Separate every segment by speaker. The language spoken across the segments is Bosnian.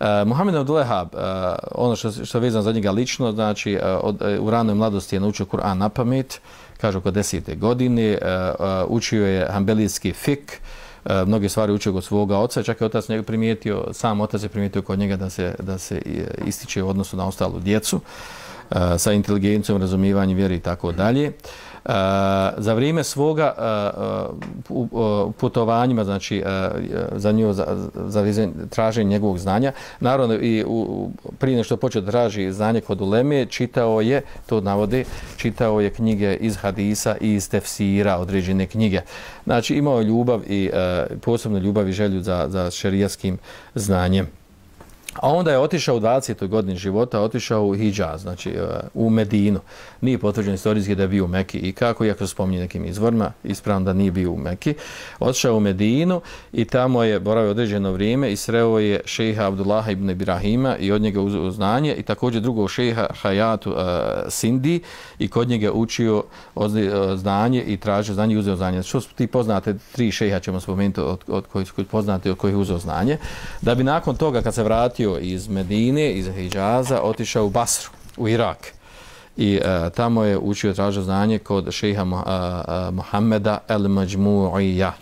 Speaker 1: Eh, uh, Muhammed Abdullahab, uh, ono što, što je vezano za njega lično, znači uh, od, uh, u ranoj mladosti je naučio Kur'an na pamet, kaže oko desete godine, uh, uh, učio je hambelijski fik, uh, mnoge stvari učio kod svoga oca, čak je otac njega primijetio, sam otac je primijetio kod njega da se, da se ističe u odnosu na ostalu djecu, uh, sa inteligencijom, razumivanjem vjeri i tako dalje. Uh, Eh, za vrijeme svoga uh, uh, putovanjima, znači uh, za nju za, za traženje njegovog znanja, naravno i u, prije nešto počeo da traži znanje kod Uleme, čitao je, to navode, čitao je knjige iz Hadisa i iz Tefsira, određene knjige. Znači imao je ljubav i uh, posebno ljubav i želju za, za šerijaskim znanjem. A onda je otišao u 20. godini života, otišao u Hidžaz, znači e, u Medinu. Nije potvrđeno istorijski da je bio u Meki i kako, iako se spominje nekim izvorima, ispravno da nije bio u Meki. Otišao u Medinu i tamo je boravio određeno vrijeme i sreo je šeha Abdullaha ibn Ibrahima i od njega uzeo znanje i također drugog šeha Hayatu e, uh, Sindi i kod njega učio od, uh, e, znanje i tražio znanje i uzeo znanje. Što ti poznate, tri šeha ćemo spomenuti od, od koji, poznate od kojih uzeo znanje. Da bi nakon toga kad se vratio vratio iz Medine, iz Hidžaza, otišao u Basru, u Irak. I e, tamo je učio tražio znanje kod šeha e, e, uh, Mohameda El Majmu'ija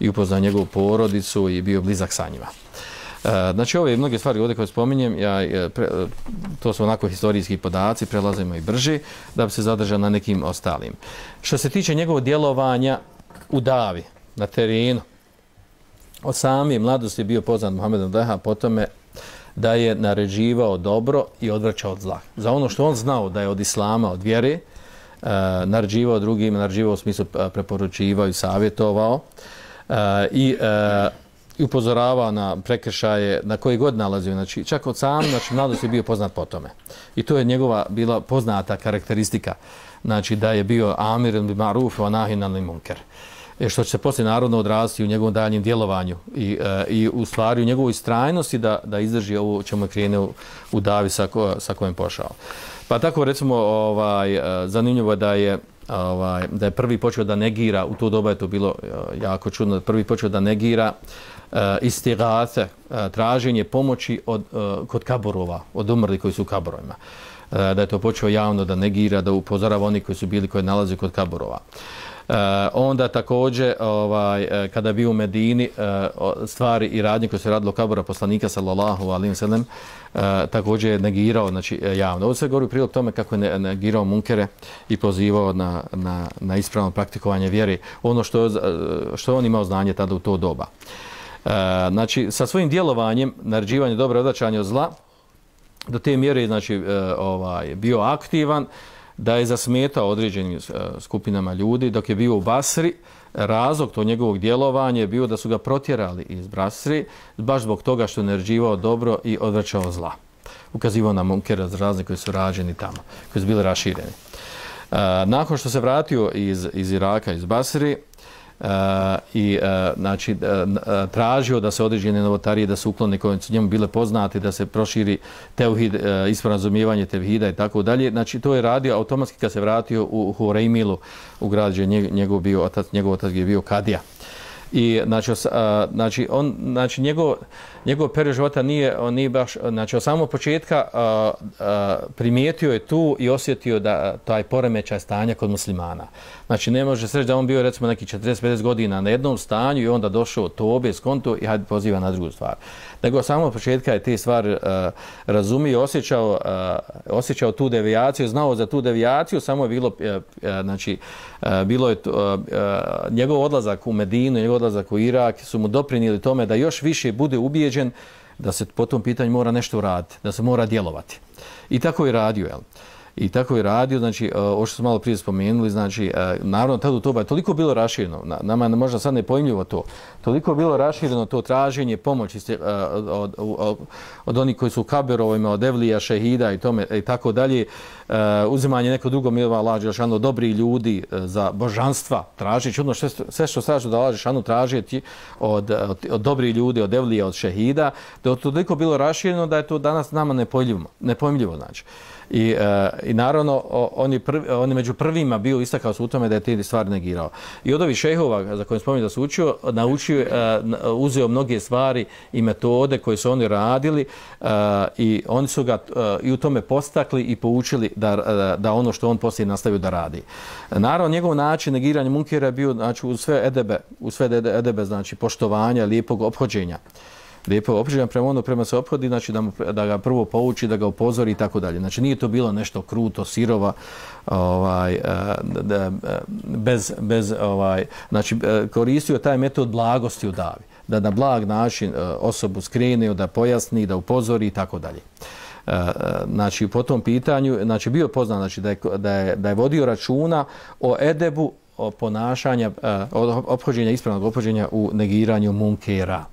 Speaker 1: i upoznao njegovu porodicu i bio blizak sa njima. E, znači ove mnoge stvari ovdje koje spominjem, ja, e, pre, to su onako historijski podaci, prelazimo i brži, da bi se zadržao na nekim ostalim. Što se tiče njegovog djelovanja u Davi, na terenu, od same mladosti je bio poznat Mohamedom Deha, potom je da je naređivao dobro i odvraćao od zla. Za ono što on znao da je od islama, od vjere, uh, naređivao drugim, naređivao u smislu e, preporučivao i savjetovao uh, i uh, i upozoravao na prekršaje na koji god nalazio. Znači, čak od sam, znači, mladost je bio poznat po tome. I to je njegova bila poznata karakteristika. Znači, da je bio amir ili maruf, a nahin ali munker. Uh, E, što će se poslije narodno odrasti u njegovom daljem djelovanju i, e, i u stvari u njegovoj strajnosti da, da izdrži ovo čemu je krenuo u, u davi sa, ko, sa kojim pošao. Pa tako recimo ovaj, e, zanimljivo je da je ovaj, da je prvi počeo da negira, u to doba je to bilo e, jako čudno, prvi počeo da negira uh, istigate, uh, traženje pomoći od, uh, kod kaborova, od umrli koji su u kaborovima. Uh, da je to počeo javno da negira, da upozorava oni koji su bili koji nalaze kod kaborova. Uh, E, onda također ovaj e, kada bi u Medini e, stvari i radnje koje se radilo kabura poslanika sallallahu alejhi ve sellem također je negirao znači javno. Ovo se govori prilog tome kako je negirao munkere i pozivao na, na, na ispravno praktikovanje vjere, ono što, što on imao znanje tada u to doba. Znači, sa svojim djelovanjem, naređivanje dobra odačanje od zla, do te mjere znači, ovaj, bio aktivan, da je zasmetao određenim e, skupinama ljudi dok je bio u Basri. Razlog to njegovog djelovanja je bio da su ga protjerali iz Basri baš zbog toga što je naređivao dobro i odvraćao zla. Ukazivao na munkera razne koji su rađeni tamo, koji su bili rašireni. E, nakon što se vratio iz, iz Iraka, iz Basri, Uh, i uh, znači uh, tražio da se određene novotarije da se uklone koje su njemu bile poznate da se proširi teuhid uh, ispravno razumijevanje tevhida i tako dalje. Znači to je radio automatski kad se vratio u Hureymilu u grad gdje njegov bio otac njegov otac je bio kadija i znači, a, znači on znači njegov njegov period života nije on nije baš znači od samog početka a, a, primijetio je tu i osjetio da taj poremećaj stanja kod muslimana Znači, ne može se reći da on bio recimo neki 40-50 godina na jednom stanju i onda došao to obe skonto i hajde poziva na drugu stvar. Nego od od početka je te stvari uh, razumio, osjećao, a, osjećao tu devijaciju, znao za tu devijaciju, samo je bilo, a, znači, a, bilo je to, a, a, njegov odlazak u Medinu, njegov odlazak u Irak su mu doprinijeli tome da još više bude ubijeđen da se po tom pitanju mora nešto uraditi, da se mora djelovati. I tako je radio, jel? I tako je radio, znači, o ovo što smo malo prije spomenuli, znači, e, naravno, tada u toba je toliko bilo rašireno, nama je možda sad nepojmljivo to, toliko bilo rašireno to traženje pomoći e, od, od, od onih koji su u kaberovima, od Evlija, Šehida i, tome, i tako dalje, e, uzimanje neko drugo milova lađe, šano, dobri ljudi za božanstva, tražeći ono što, sve što stražu da lađe šano tražiti od, od, od dobri ljudi, od Evlija, od Šehida, da je toliko bilo rašireno da je to danas nama nepojmljivo, nepojmljivo znači. I, uh, I naravno, on je, prvi, on je među prvima bio istakao se u tome da je te stvari negirao. I od ovih šehova, za koje spominje da se učio, naučio, uh, uzeo mnoge stvari i metode koje su oni radili uh, i oni su ga uh, i u tome postakli i poučili da, da, da ono što on poslije nastavio da radi. Naravno, njegov način negiranja munkira je bio znači, u sve edebe, u sve edebe, znači poštovanja, lijepog obhođenja lijepo općenja prema ono prema se ophodi, znači da, mu, da ga prvo pouči, da ga upozori i tako dalje. Znači nije to bilo nešto kruto, sirova, ovaj, eh, da, eh, bez, bez, ovaj, znači eh, koristio taj metod blagosti u davi. Da na blag način osobu skrene, da pojasni, da upozori i tako dalje. Znači, po tom pitanju, znači, bio poznan znači, da, je, da, je, da je vodio računa o edebu o ponašanja, o ophođenja, ispravnog ophođenja u negiranju munkera.